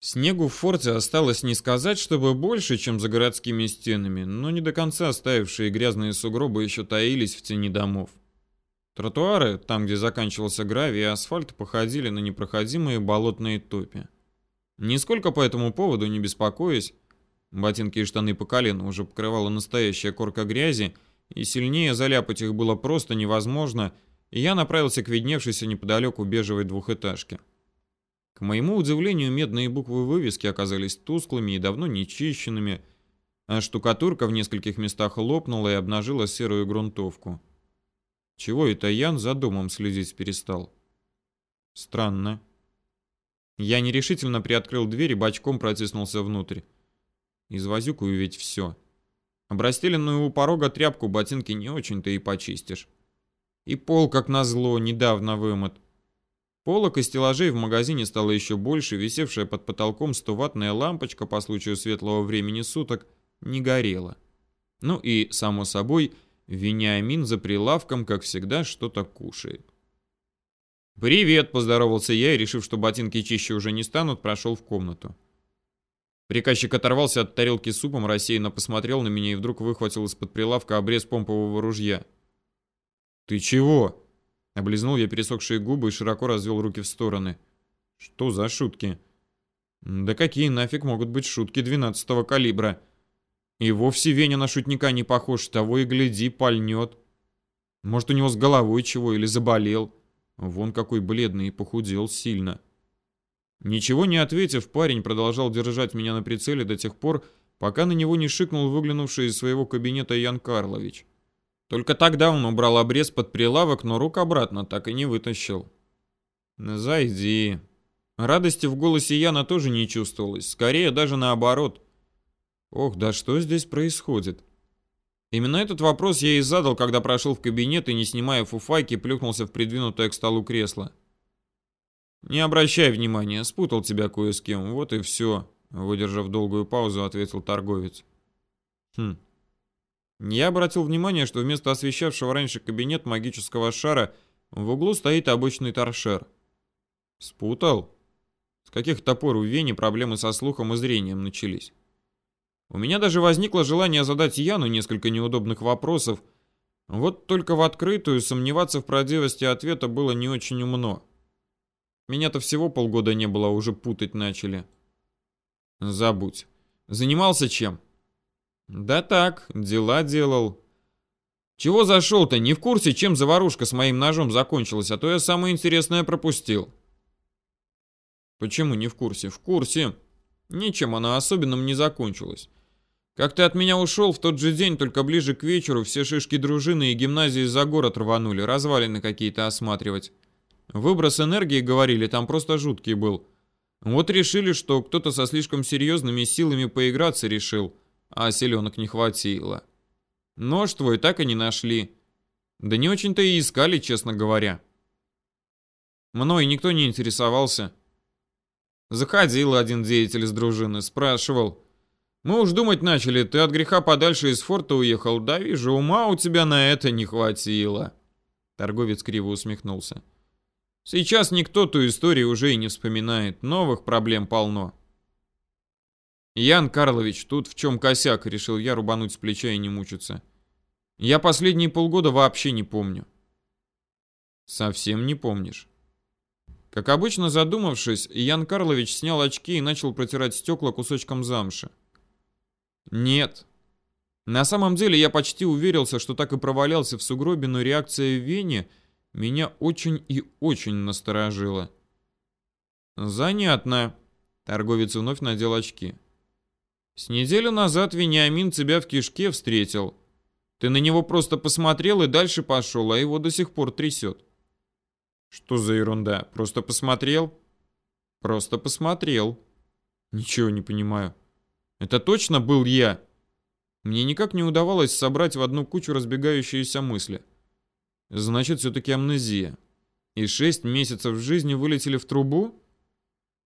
Снегу в форте осталось не сказать, чтобы больше, чем за городскими стенами, но не до конца оставившие грязные сугробы еще таились в тени домов. Тротуары, там, где заканчивался гравий и асфальт, походили на непроходимые болотные топи. Нисколько по этому поводу не беспокоясь, ботинки и штаны по колено уже покрывала настоящая корка грязи, и сильнее заляпать их было просто невозможно, и я направился к видневшейся неподалеку бежевой двухэтажке. К моему удивлению, медные буквы вывески оказались тусклыми и давно нечищенными, а штукатурка в нескольких местах лопнула и обнажила серую грунтовку. Чего это Ян за домом следить перестал? Странно. Я нерешительно приоткрыл дверь и бочком протиснулся внутрь. Извозюкаю ведь все. Обрастеленную у порога тряпку ботинки не очень-то и почистишь. И пол, как назло, недавно вымыт. Полок и стеллажей в магазине стало еще больше, висевшая под потолком 100-ваттная лампочка по случаю светлого времени суток не горела. Ну и, само собой, Вениамин за прилавком, как всегда, что-то кушает. «Привет!» – поздоровался я и, решив, что ботинки чище уже не станут, прошел в комнату. Приказчик оторвался от тарелки с супом, рассеянно посмотрел на меня и вдруг выхватил из-под прилавка обрез помпового ружья. «Ты чего?» Облизнул я пересохшие губы и широко развел руки в стороны. Что за шутки? Да какие нафиг могут быть шутки 12-го калибра? И вовсе Веня на шутника не похож, того и гляди, пальнет. Может, у него с головой чего или заболел. Вон какой бледный и похудел сильно. Ничего не ответив, парень продолжал держать меня на прицеле до тех пор, пока на него не шикнул выглянувший из своего кабинета Ян Карлович. Только тогда он убрал обрез под прилавок, но рук обратно так и не вытащил. «Зайди». Радости в голосе Яна тоже не чувствовалось, скорее даже наоборот. Ох, да что здесь происходит? Именно этот вопрос я и задал, когда прошел в кабинет и, не снимая фуфайки, плюхнулся в придвинутое к столу кресло. «Не обращай внимания, спутал тебя кое с кем, вот и все», — выдержав долгую паузу, ответил торговец. «Хм, я обратил внимание, что вместо освещавшего раньше кабинет магического шара в углу стоит обычный торшер. Спутал? С каких топор у Вени проблемы со слухом и зрением начались? У меня даже возникло желание задать Яну несколько неудобных вопросов, вот только в открытую сомневаться в правдивости ответа было не очень умно. Меня-то всего полгода не было, уже путать начали. Забудь. Занимался чем? Да так, дела делал. Чего зашел-то? Не в курсе, чем заварушка с моим ножом закончилась, а то я самое интересное пропустил. Почему не в курсе? В курсе. Ничем она особенным не закончилась. Как ты от меня ушел, в тот же день, только ближе к вечеру, все шишки дружины и гимназии за город рванули, развалины какие-то осматривать. Выброс энергии, говорили, там просто жуткий был. Вот решили, что кто-то со слишком серьезными силами поиграться решил – а селенок не хватило. Нож твой так и не нашли. Да не очень-то и искали, честно говоря. Мной никто не интересовался. Заходил один деятель из дружины, спрашивал. Мы уж думать начали, ты от греха подальше из форта уехал. Да вижу, ума у тебя на это не хватило. Торговец криво усмехнулся. Сейчас никто ту историю уже и не вспоминает. Новых проблем полно. «Ян Карлович, тут в чем косяк?» — решил я рубануть с плеча и не мучиться. «Я последние полгода вообще не помню». «Совсем не помнишь?» Как обычно задумавшись, Ян Карлович снял очки и начал протирать стекла кусочком замши. «Нет». На самом деле я почти уверился, что так и провалялся в сугробе, но реакция Вени меня очень и очень насторожила. «Занятно». Торговец вновь надел очки. С неделю назад Вениамин тебя в кишке встретил. Ты на него просто посмотрел и дальше пошел, а его до сих пор трясет. Что за ерунда? Просто посмотрел? Просто посмотрел. Ничего не понимаю. Это точно был я? Мне никак не удавалось собрать в одну кучу разбегающиеся мысли. Значит, все-таки амнезия. И шесть месяцев жизни вылетели в трубу?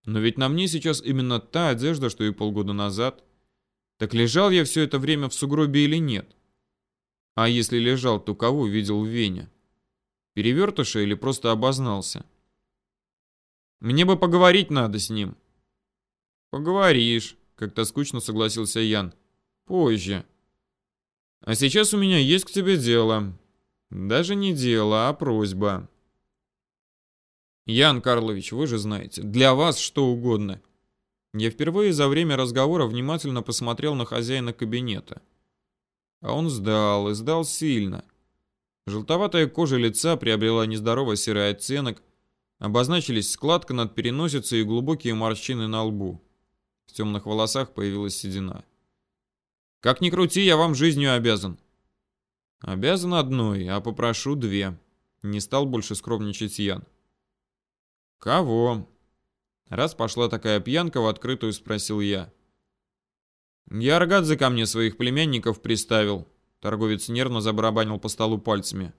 Но ведь на мне сейчас именно та одежда, что и полгода назад. Так лежал я все это время в сугробе или нет? А если лежал, то кого видел в Вене? Перевертыша или просто обознался? Мне бы поговорить надо с ним. Поговоришь, как-то скучно согласился Ян. Позже. А сейчас у меня есть к тебе дело. Даже не дело, а просьба. Ян Карлович, вы же знаете, для вас что угодно. Я впервые за время разговора внимательно посмотрел на хозяина кабинета. А он сдал, и сдал сильно. Желтоватая кожа лица приобрела нездоровый серый оттенок, обозначились складка над переносицей и глубокие морщины на лбу. В темных волосах появилась седина. «Как ни крути, я вам жизнью обязан». «Обязан одной, а попрошу две». Не стал больше скромничать Ян. «Кого?» Раз пошла такая пьянка, в открытую спросил я. «Я Аргадзе ко мне своих племянников приставил». Торговец нервно забарабанил по столу пальцами.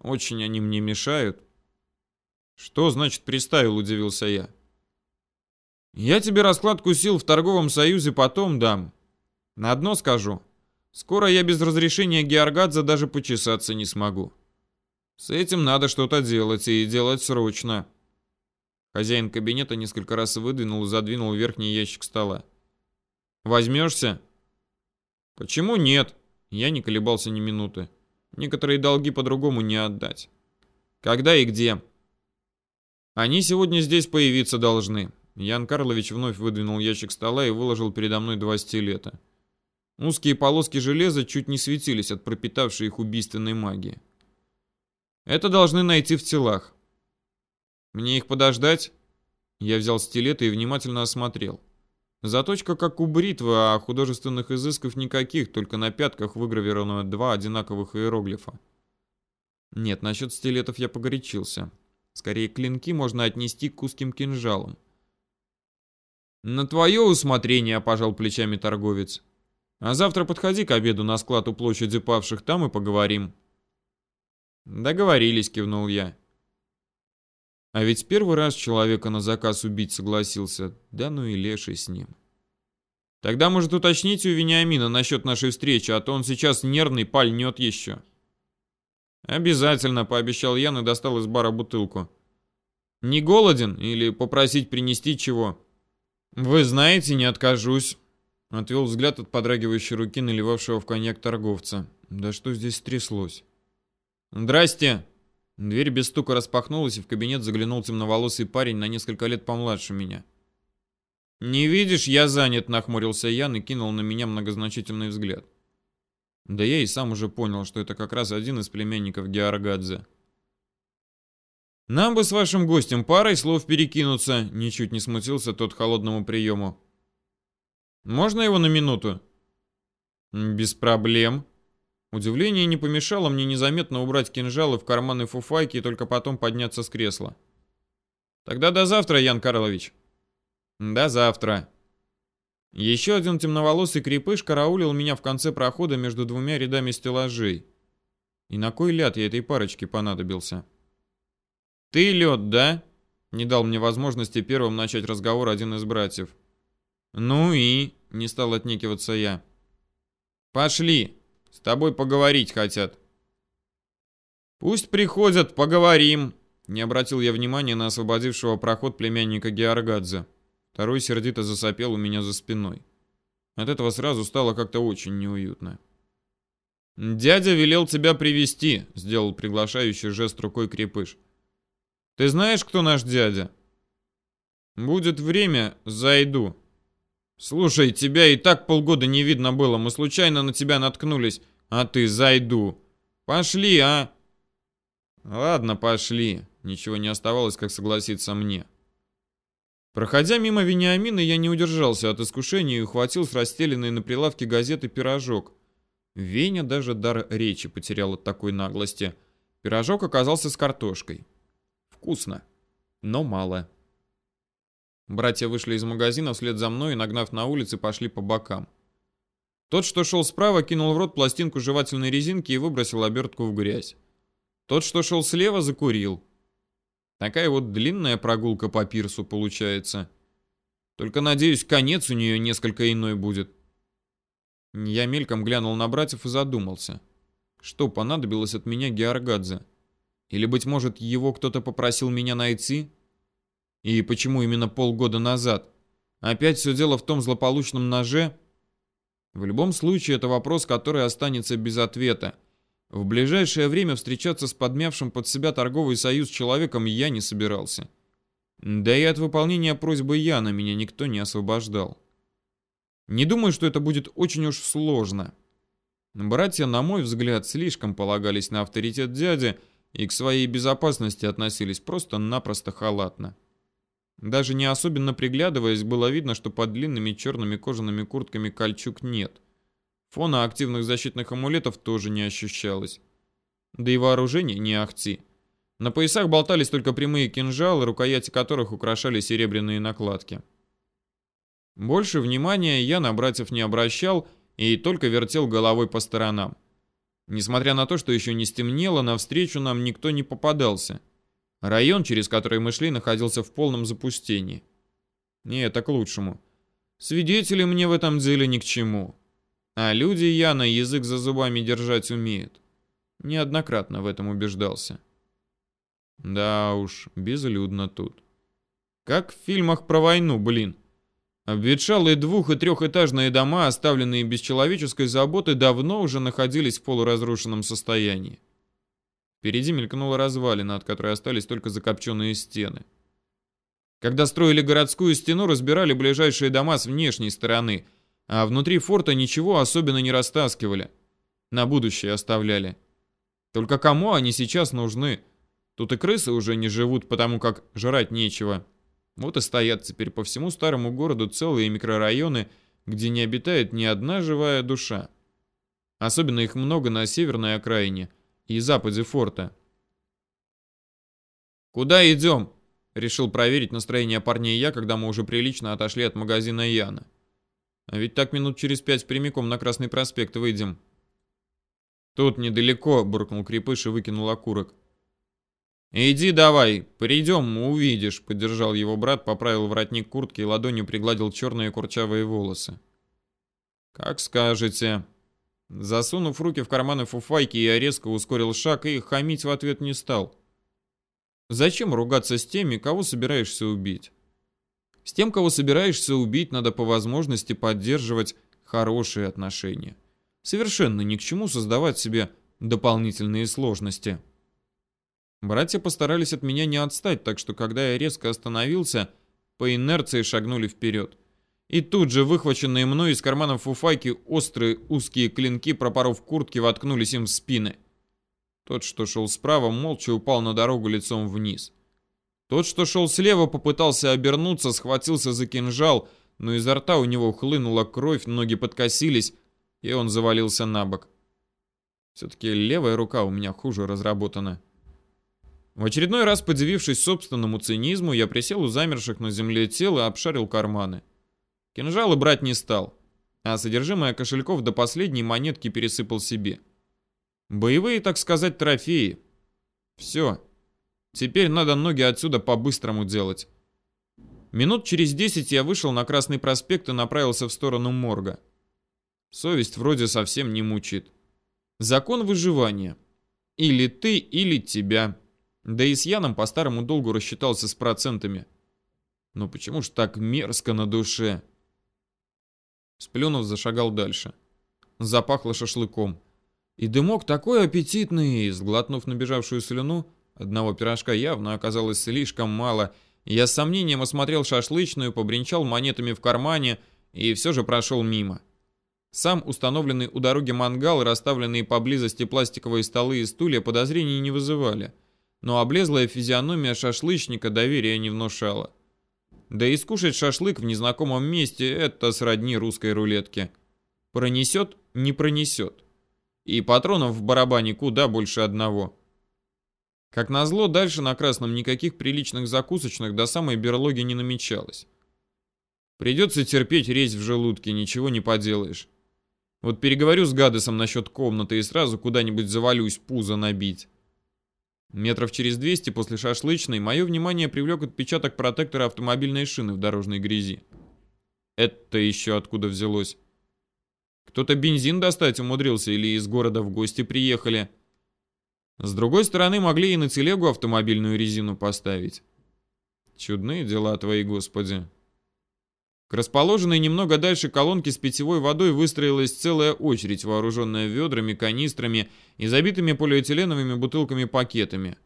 «Очень они мне мешают». «Что значит приставил?» – удивился я. «Я тебе раскладку сил в торговом союзе потом дам. На одно скажу. Скоро я без разрешения Георгадзе даже почесаться не смогу. С этим надо что-то делать, и делать срочно». Хозяин кабинета несколько раз выдвинул и задвинул верхний ящик стола. «Возьмешься?» «Почему нет?» Я не колебался ни минуты. Некоторые долги по-другому не отдать. «Когда и где?» «Они сегодня здесь появиться должны». Ян Карлович вновь выдвинул ящик стола и выложил передо мной два стилета. Узкие полоски железа чуть не светились от пропитавшей их убийственной магии. Это должны найти в телах. Мне их подождать? Я взял стилет и внимательно осмотрел. Заточка как у бритвы, а художественных изысков никаких, только на пятках выгравировано два одинаковых иероглифа. Нет, насчет стилетов я погорячился. Скорее, клинки можно отнести к узким кинжалам. «На твое усмотрение», — пожал плечами торговец. «А завтра подходи к обеду на склад у площади павших, там и поговорим». «Договорились», — кивнул я. А ведь первый раз человека на заказ убить согласился, да ну и леший с ним. Тогда, может, уточните у Вениамина насчет нашей встречи, а то он сейчас нервный, пальнет еще. Обязательно, пообещал Ян и достал из бара бутылку. Не голоден или попросить принести чего? Вы знаете, не откажусь. Отвел взгляд от подрагивающей руки наливавшего в коньяк торговца. Да что здесь стряслось? «Здрасте!» Дверь без стука распахнулась, и в кабинет заглянул темноволосый парень на несколько лет помладше меня. «Не видишь, я занят», — нахмурился Ян и кинул на меня многозначительный взгляд. Да я и сам уже понял, что это как раз один из племянников Георгадзе. «Нам бы с вашим гостем парой слов перекинуться», — ничуть не смутился тот холодному приему. «Можно его на минуту?» «Без проблем», Удивление не помешало мне незаметно убрать кинжалы в карманы фуфайки и только потом подняться с кресла. Тогда до завтра, Ян Карлович. До завтра. Еще один темноволосый крепыш караулил меня в конце прохода между двумя рядами стеллажей. И на кой ляд я этой парочке понадобился? Ты лед, да? Не дал мне возможности первым начать разговор один из братьев. Ну и... Не стал отнекиваться я. Пошли. С тобой поговорить хотят. Пусть приходят, поговорим. Не обратил я внимания на освободившего проход племянника Георгадзе. Второй сердито засопел у меня за спиной. От этого сразу стало как-то очень неуютно. «Дядя велел тебя привести, сделал приглашающий жест рукой крепыш. «Ты знаешь, кто наш дядя?» «Будет время, зайду», «Слушай, тебя и так полгода не видно было, мы случайно на тебя наткнулись, а ты зайду. Пошли, а?» «Ладно, пошли». Ничего не оставалось, как согласиться мне. Проходя мимо Вениамина, я не удержался от искушения и ухватил с расстеленной на прилавке газеты пирожок. Веня даже дар речи потерял от такой наглости. Пирожок оказался с картошкой. Вкусно, но мало. Братья вышли из магазина вслед за мной и, нагнав на улице, пошли по бокам. Тот, что шел справа, кинул в рот пластинку жевательной резинки и выбросил обертку в грязь. Тот, что шел слева, закурил. Такая вот длинная прогулка по пирсу получается. Только, надеюсь, конец у нее несколько иной будет. Я мельком глянул на братьев и задумался. Что понадобилось от меня Георгадзе? Или, быть может, его кто-то попросил меня найти? И почему именно полгода назад? Опять все дело в том злополучном ноже? В любом случае, это вопрос, который останется без ответа. В ближайшее время встречаться с подмявшим под себя торговый союз человеком я не собирался. Да и от выполнения просьбы Яна меня никто не освобождал. Не думаю, что это будет очень уж сложно. Братья, на мой взгляд, слишком полагались на авторитет дяди и к своей безопасности относились просто-напросто халатно. Даже не особенно приглядываясь, было видно, что под длинными черными кожаными куртками кольчуг нет. Фона активных защитных амулетов тоже не ощущалось. Да и вооружение не ахти. На поясах болтались только прямые кинжалы, рукояти которых украшали серебряные накладки. Больше внимания я на братьев не обращал и только вертел головой по сторонам. Несмотря на то, что еще не стемнело, навстречу нам никто не попадался. Район, через который мы шли, находился в полном запустении. Не, это к лучшему. Свидетели мне в этом деле ни к чему. А люди Яна язык за зубами держать умеют. Неоднократно в этом убеждался. Да уж, безлюдно тут. Как в фильмах про войну, блин. Обветшалые двух- и трехэтажные дома, оставленные без человеческой заботы, давно уже находились в полуразрушенном состоянии. Впереди мелькнула развалина, от которой остались только закопченные стены. Когда строили городскую стену, разбирали ближайшие дома с внешней стороны, а внутри форта ничего особенно не растаскивали. На будущее оставляли. Только кому они сейчас нужны? Тут и крысы уже не живут, потому как жрать нечего. Вот и стоят теперь по всему старому городу целые микрорайоны, где не обитает ни одна живая душа. Особенно их много на северной окраине и западе форта. «Куда идем?» — решил проверить настроение парней я, когда мы уже прилично отошли от магазина Яна. «А ведь так минут через пять прямиком на Красный проспект выйдем». «Тут недалеко», — буркнул Крепыш и выкинул окурок. «Иди давай, придем, увидишь», — поддержал его брат, поправил воротник куртки и ладонью пригладил черные курчавые волосы. «Как скажете». Засунув руки в карманы фуфайки, я резко ускорил шаг и хамить в ответ не стал. Зачем ругаться с теми, кого собираешься убить? С тем, кого собираешься убить, надо по возможности поддерживать хорошие отношения. Совершенно ни к чему создавать себе дополнительные сложности. Братья постарались от меня не отстать, так что когда я резко остановился, по инерции шагнули вперед. И тут же выхваченные мной из карманов фуфайки острые узкие клинки, пропоров куртки, воткнулись им в спины. Тот, что шел справа, молча упал на дорогу лицом вниз. Тот, что шел слева, попытался обернуться, схватился за кинжал, но изо рта у него хлынула кровь, ноги подкосились, и он завалился на бок. Все-таки левая рука у меня хуже разработана. В очередной раз, подивившись собственному цинизму, я присел у замерших на земле тел и обшарил карманы. Кинжалы брать не стал, а содержимое кошельков до последней монетки пересыпал себе. Боевые, так сказать, трофеи. Все. Теперь надо ноги отсюда по-быстрому делать. Минут через десять я вышел на Красный проспект и направился в сторону морга. Совесть вроде совсем не мучит. Закон выживания. Или ты, или тебя. Да и с Яном по старому долгу рассчитался с процентами. Но почему ж так мерзко на душе? Сплюнув, зашагал дальше. Запахло шашлыком. И дымок такой аппетитный, сглотнув набежавшую слюну, одного пирожка явно оказалось слишком мало. Я с сомнением осмотрел шашлычную, побренчал монетами в кармане и все же прошел мимо. Сам установленный у дороги мангал и расставленные поблизости пластиковые столы и стулья подозрений не вызывали – но облезлая физиономия шашлычника доверия не внушала. Да и скушать шашлык в незнакомом месте – это сродни русской рулетке. Пронесет – не пронесет. И патронов в барабане куда больше одного. Как назло, дальше на Красном никаких приличных закусочных до самой берлоги не намечалось. Придется терпеть резь в желудке, ничего не поделаешь. Вот переговорю с Гадесом насчет комнаты и сразу куда-нибудь завалюсь пузо набить. Метров через 200 после шашлычной мое внимание привлек отпечаток протектора автомобильной шины в дорожной грязи. Это еще откуда взялось? Кто-то бензин достать умудрился или из города в гости приехали. С другой стороны, могли и на телегу автомобильную резину поставить. Чудные дела твои, господи. К расположенной немного дальше колонке с питьевой водой выстроилась целая очередь, вооруженная ведрами, канистрами и забитыми полиэтиленовыми бутылками-пакетами.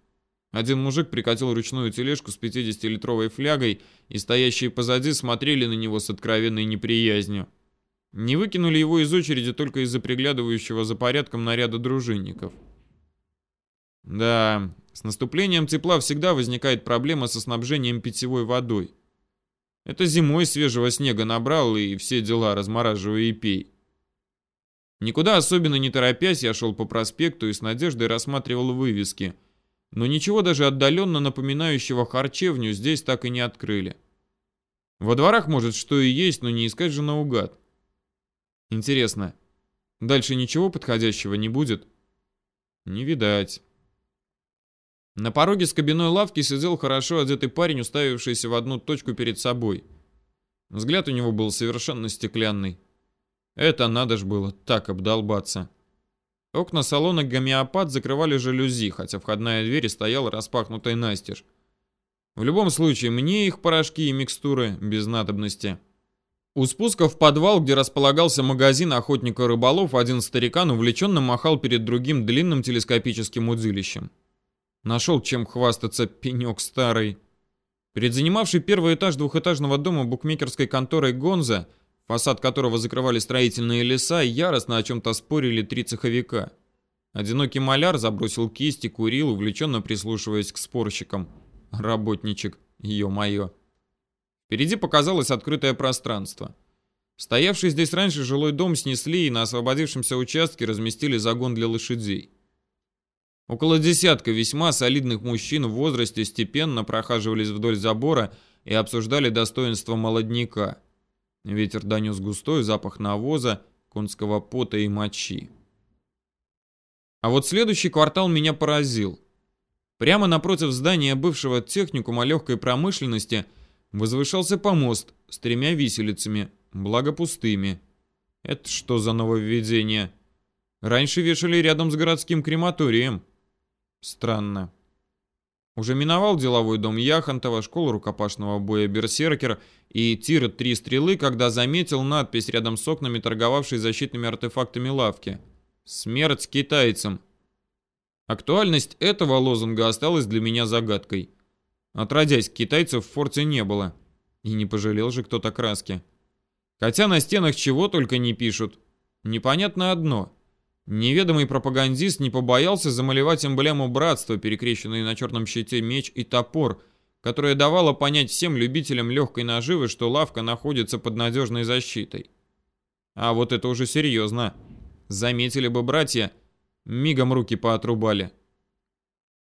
Один мужик прикатил ручную тележку с 50-литровой флягой, и стоящие позади смотрели на него с откровенной неприязнью. Не выкинули его из очереди только из-за приглядывающего за порядком наряда дружинников. Да, с наступлением тепла всегда возникает проблема со снабжением питьевой водой. Это зимой свежего снега набрал и все дела размораживай и пей. Никуда особенно не торопясь, я шел по проспекту и с надеждой рассматривал вывески. Но ничего даже отдаленно напоминающего харчевню здесь так и не открыли. Во дворах, может, что и есть, но не искать же наугад. Интересно, дальше ничего подходящего не будет? Не видать. На пороге с кабиной лавки сидел хорошо одетый парень, уставившийся в одну точку перед собой. Взгляд у него был совершенно стеклянный. Это надо ж было так обдолбаться. Окна салона гомеопат закрывали жалюзи, хотя входная дверь стояла распахнутой настежь. В любом случае, мне их порошки и микстуры без надобности. У спуска в подвал, где располагался магазин охотника рыболов, один старикан увлеченно махал перед другим длинным телескопическим удилищем. Нашел чем хвастаться пенек старый. Перед занимавшей первый этаж двухэтажного дома букмекерской конторой «Гонза», фасад которого закрывали строительные леса, яростно о чем-то спорили три цеховика. Одинокий маляр забросил кисть и курил, увлеченно прислушиваясь к спорщикам. Работничек, ё-моё. Впереди показалось открытое пространство. Стоявший здесь раньше жилой дом снесли и на освободившемся участке разместили загон для лошадей. Около десятка весьма солидных мужчин в возрасте степенно прохаживались вдоль забора и обсуждали достоинство молодняка. Ветер донес густой запах навоза, конского пота и мочи. А вот следующий квартал меня поразил. Прямо напротив здания бывшего техникума легкой промышленности возвышался помост с тремя виселицами, благо пустыми. Это что за нововведение? Раньше вешали рядом с городским крематорием. Странно. Уже миновал деловой дом Яхонтова, школу рукопашного боя «Берсеркер» и тир «Три стрелы», когда заметил надпись рядом с окнами, торговавшей защитными артефактами лавки. «Смерть китайцам». Актуальность этого лозунга осталась для меня загадкой. Отродясь, китайцев в форте не было. И не пожалел же кто-то краски. Хотя на стенах чего только не пишут. Непонятно одно. Неведомый пропагандист не побоялся замалевать эмблему братства, перекрещенные на черном щите меч и топор, которая давала понять всем любителям легкой наживы, что лавка находится под надежной защитой. А вот это уже серьезно. Заметили бы братья, мигом руки поотрубали.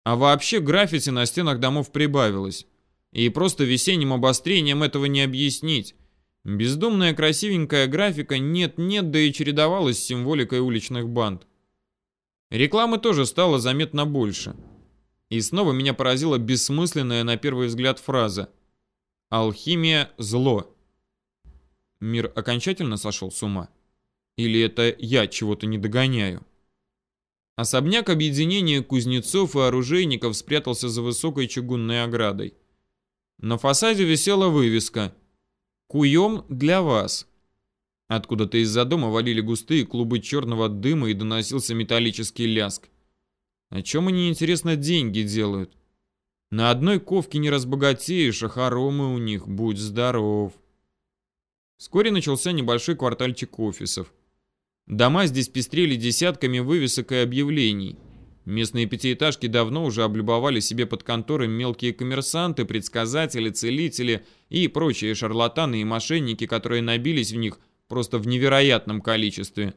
А вообще граффити на стенах домов прибавилось. И просто весенним обострением этого не объяснить. Бездумная красивенькая графика нет-нет, да и чередовалась с символикой уличных банд. Рекламы тоже стало заметно больше. И снова меня поразила бессмысленная на первый взгляд фраза «Алхимия – зло». Мир окончательно сошел с ума? Или это я чего-то не догоняю? Особняк объединения кузнецов и оружейников спрятался за высокой чугунной оградой. На фасаде висела вывеска – Куем для вас. Откуда-то из-за дома валили густые клубы черного дыма и доносился металлический ляск. О чем они, интересно, деньги делают? На одной ковке не разбогатеешь, а хоромы у них, будь здоров. Вскоре начался небольшой квартальчик офисов. Дома здесь пестрели десятками вывесок и объявлений. Местные пятиэтажки давно уже облюбовали себе под конторы мелкие коммерсанты, предсказатели, целители и прочие шарлатаны и мошенники, которые набились в них просто в невероятном количестве.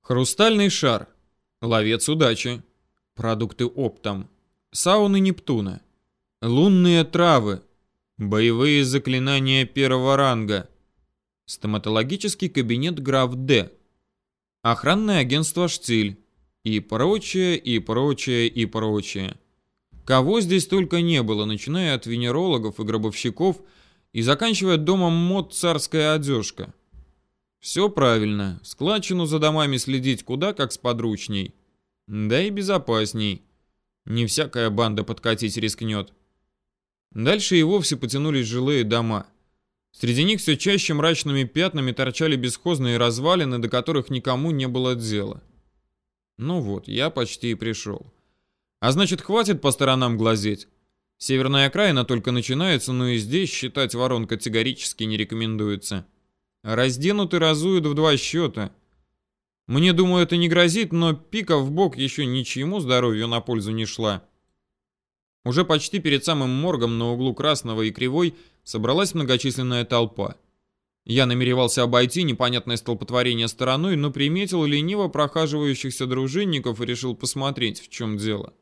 Хрустальный шар, ловец удачи, продукты оптом, сауны Нептуна, лунные травы, боевые заклинания первого ранга, стоматологический кабинет граф Д, охранное агентство Штиль, и прочее, и прочее, и прочее. Кого здесь только не было, начиная от венерологов и гробовщиков и заканчивая домом мод царская одежка. Все правильно, складчину за домами следить куда как сподручней. Да и безопасней. Не всякая банда подкатить рискнет. Дальше и вовсе потянулись жилые дома. Среди них все чаще мрачными пятнами торчали бесхозные развалины, до которых никому не было дела. Ну вот, я почти и пришел. А значит, хватит по сторонам глазеть. Северная окраина только начинается, но и здесь считать ворон категорически не рекомендуется. Разденут и разуют в два счета. Мне, думаю, это не грозит, но пика в бок еще ничьему здоровью на пользу не шла. Уже почти перед самым моргом на углу Красного и Кривой собралась многочисленная толпа. Я намеревался обойти непонятное столпотворение стороной, но приметил лениво прохаживающихся дружинников и решил посмотреть, в чем дело.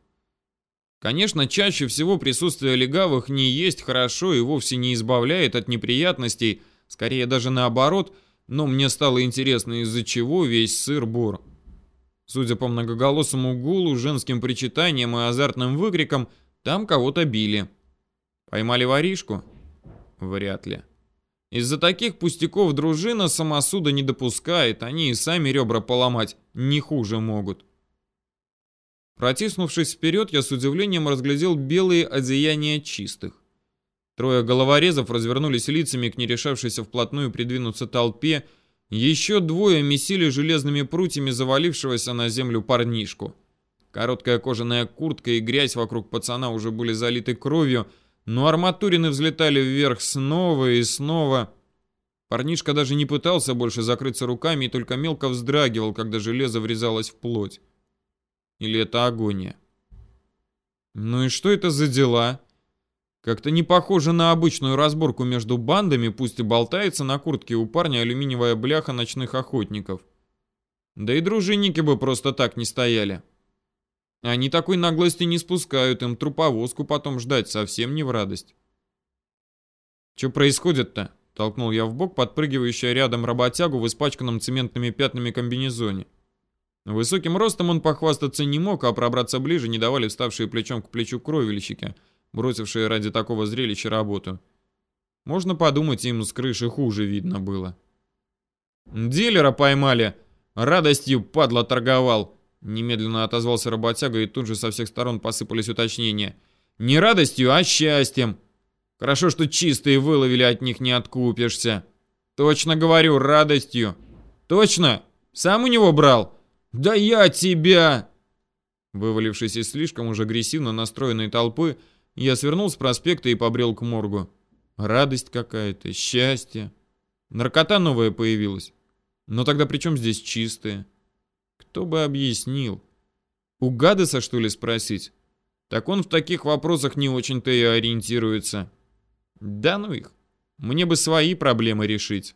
Конечно, чаще всего присутствие легавых не есть хорошо и вовсе не избавляет от неприятностей, скорее даже наоборот, но мне стало интересно, из-за чего весь сыр-бур. Судя по многоголосому гулу, женским причитаниям и азартным выкрикам, там кого-то били. Поймали воришку? Вряд ли. Из-за таких пустяков дружина самосуда не допускает, они и сами ребра поломать не хуже могут. Протиснувшись вперед, я с удивлением разглядел белые одеяния чистых. Трое головорезов развернулись лицами к нерешавшейся вплотную придвинуться толпе, еще двое месили железными прутьями завалившегося на землю парнишку. Короткая кожаная куртка и грязь вокруг пацана уже были залиты кровью, но арматурины взлетали вверх снова и снова. Парнишка даже не пытался больше закрыться руками и только мелко вздрагивал, когда железо врезалось в плоть. Или это агония? Ну и что это за дела? Как-то не похоже на обычную разборку между бандами, пусть и болтается на куртке у парня алюминиевая бляха ночных охотников. Да и дружинники бы просто так не стояли. Они такой наглости не спускают, им труповозку потом ждать совсем не в радость. «Что происходит-то?» — толкнул я в бок подпрыгивающую рядом работягу в испачканном цементными пятнами комбинезоне. Высоким ростом он похвастаться не мог, а пробраться ближе не давали вставшие плечом к плечу кровельщики, бросившие ради такого зрелища работу. Можно подумать, им с крыши хуже видно было. «Дилера поймали! Радостью, падла, торговал!» Немедленно отозвался работяга, и тут же со всех сторон посыпались уточнения. «Не радостью, а счастьем! Хорошо, что чистые выловили, от них не откупишься!» «Точно говорю, радостью!» «Точно? Сам у него брал?» «Да я тебя!» Вывалившись из слишком уж агрессивно настроенной толпы, я свернул с проспекта и побрел к моргу. Радость какая-то, счастье. Наркота новая появилась. Но тогда при чем здесь чистые? Кто бы объяснил? У Гадеса, что ли, спросить? Так он в таких вопросах не очень-то и ориентируется. Да ну их. Мне бы свои проблемы решить.